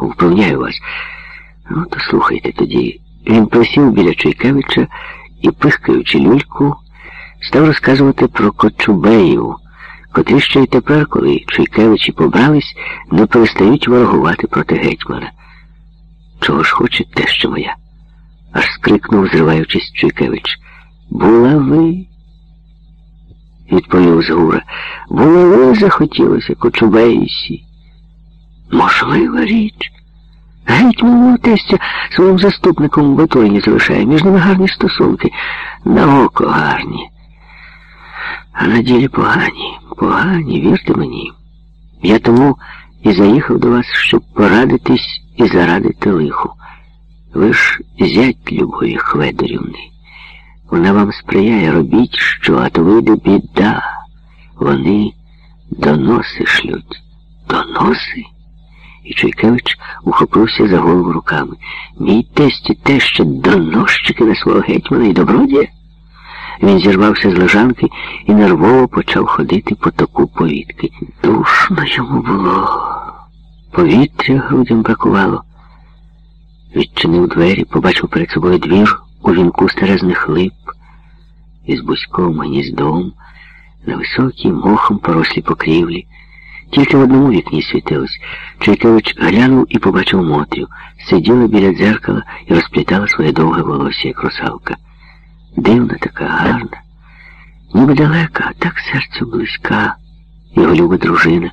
Впевняю вас. Ну, то слухайте тоді. Він присів біля Чайкевича і, пихкаючи люльку, став розказувати про Кочубеїв, котрі ще й тепер, коли Чайкевичі побрались, не перестають ворогувати проти гетьмана. Чого ж хоче теща моя? аж скрикнув, зриваючись Чуйкевич. Була ви? Відповів Згура. Була ви захотілося, Кочубеїсі. Можлива річ. Гетьман мого тестя своїм заступником в Батурині залишає. Між ними гарні стосунки. На око гарні. А на ділі погані. Погані, вірте мені. Я тому і заїхав до вас, щоб порадитись і зарадити лиху. Ви ж зять Любові Хведорівни. Вона вам сприяє, робіть що, а то вийде біда. Вони доноси шлють. Доноси? І Чуйкевич ухопився за голову руками. Мій тесті те ще доносчики на свого гетьмана і добродія. Він зірвався з лежанки і нервово почав ходити по току повітки. Душно йому було. Повітря грудям бракувало. Відчинив двері, побачив перед собою двір у вінку старезних лип із бузьком гніздом, на високій мохом порослі покрівлі. Тільки в одному вікні світилось. Чайкевич глянув і побачив Мотрю. Сиділа біля дзеркала і розплітала своє довге волосся, як русалка. Дивна така, гарна, ніби далека, а так серцю близька, його люба дружина.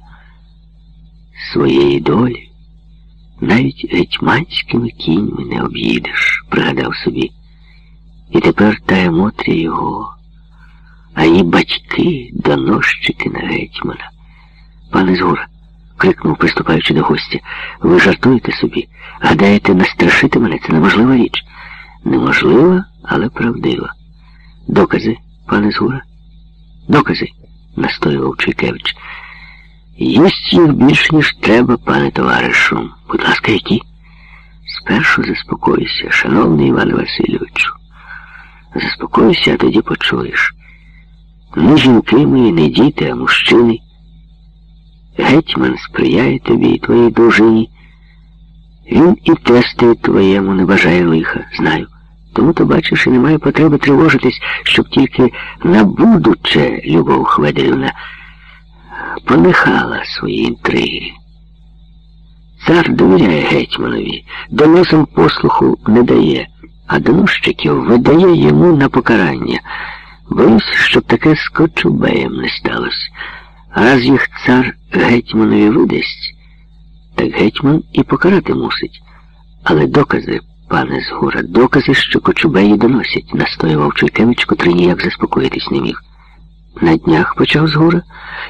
Своєї долі навіть гетьманськими кіньми не об'їдеш, пригадав собі. І тепер та Мотря його, а її батьки доносчики на гетьмана. Пане Згур, крикнув, приступаючи до гостя, ви жартуєте собі, гадаєте, настрашити мене це неможлива річ. Неможлива, але правдива. Докази, пане Згура? Докази, настоював Чуйкевич. Єсть їх більш, ніж треба, пане товаришу. Будь ласка, які? Спершу заспокойся, шановний Іван Васильовичу. Заспокойся, а тоді почуєш. Не жінки ми, не діти, а мужчини. Гетьман сприяє тобі і твоїй дружині. Він і тести твоєму не бажає лиха, знаю. Тому то бачиш, і немає потреби тривожитись, щоб тільки на будуче, Любов Хведерівна, понихала свої інтриги. Цар довіряє гетьманові, доносом послуху не дає, а доносчиків видає йому на покарання. Боюсь, щоб таке з Кочубеєм не сталося. А раз їх цар гетьманові видасть, так гетьман і покарати мусить. Але докази, пане Згура, докази, що Кочубеї доносять, настоював Чуйкевич, котрий ніяк заспокоїтись не міг. На днях почав згора.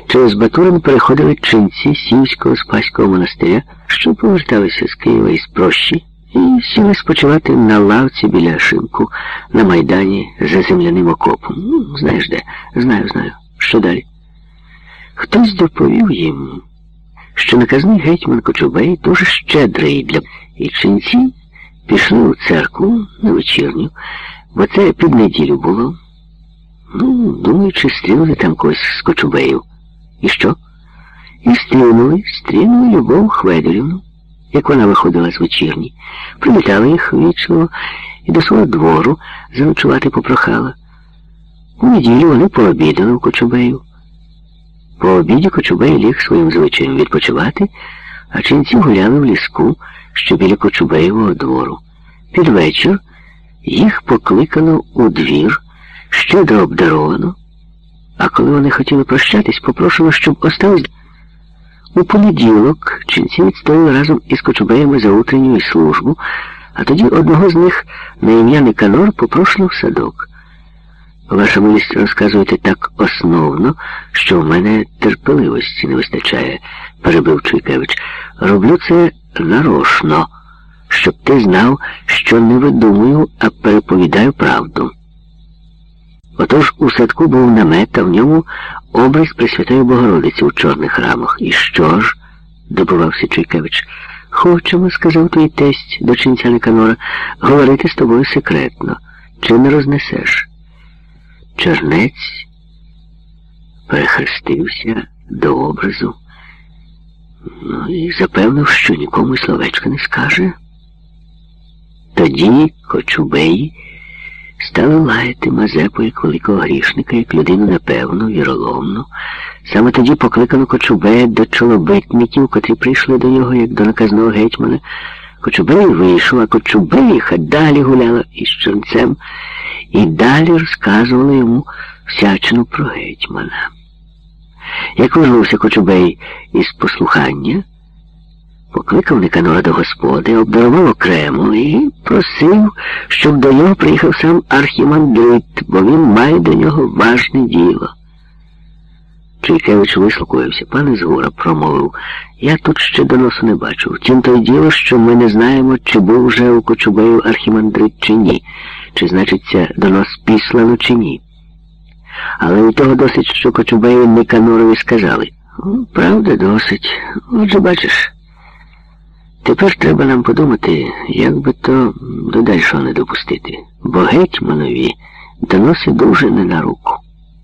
Через Батурин переходили ченці Сівського Спаського монастиря, що поверталися з Києва із прощі, і сіли спочивати на лавці біля шинку на Майдані за земляним окопом. Ну, знаєш де? Знаю, знаю. Що далі? Хтось доповів їм, що наказний гетьман Кочубей дуже щедрий для і ченці пішли у церкву на вечірню, бо це під неділю було. Ну, думаю, чи стрінули там когось з Кочубеїв. І що? І стрінули, стрінули Любов Хведорівну, як вона виходила з вечірні. Привітала їх вічливо і до свого двору заночувати попрохала. У неділю вони пообідали у Кочубеїв. По обіді Кочубей ліг своїм звичаєм відпочивати, а ченці гуляли в ліску, що біля Кочубеєвого двору. Під вечір їх покликано у двір щедро обдаровано, а коли вони хотіли прощатись, попрошено, щоб остались. У понеділок ченці відстояли разом із Кочубеями за утренню службу, а тоді одного з них на ім'я Никанор попрошено в садок. Ваша милість розказуєте так основно, що в мене терпеливості не вистачає, перебив Чуйкевич. Роблю це нарошно, щоб ти знав, що не видумую, а переповідаю правду. Отож у садку був намет, а в ньому образ Пресвятої Богородиці у чорних рамах. І що ж? добувався Чуйкевич. Хочемо, сказав твій тесть до чинця Никанора, говорити з тобою секретно. Чи не рознесеш? Чернець перехрестився до образу. Ну і запевнив, що нікому словечка не скаже. Тоді Кочубей стали лаяти Мазепу як великого грішника, як людину непевну, віроломну. Саме тоді покликано Кочубея до чолобитників, котрі прийшли до нього, як до наказного гетьмана. Кочубей вийшов, а Кочубеїха далі гуляла із чорнцем і далі розказувала йому всячину про гетьмана. Як вернувся Кочубей із послухання, покликав Никанора до господи, обдарував окремо і просив, щоб до нього приїхав сам архімандрит, бо він має до нього важне діло. Чуйкевич вислуховився, пане Згура промовив, я тут ще доносу не бачу. Втім, то й діло, що ми не знаємо, чи був вже у Кочубею архімандрит чи ні, чи значиться донос післано чи ні. Але і того досить, що Кочубею Никанорові сказали. Правда, досить. Отже, бачиш. Тепер треба нам подумати, як би то до дальшого не допустити. Бо гетьманові доноси дуже не на руку.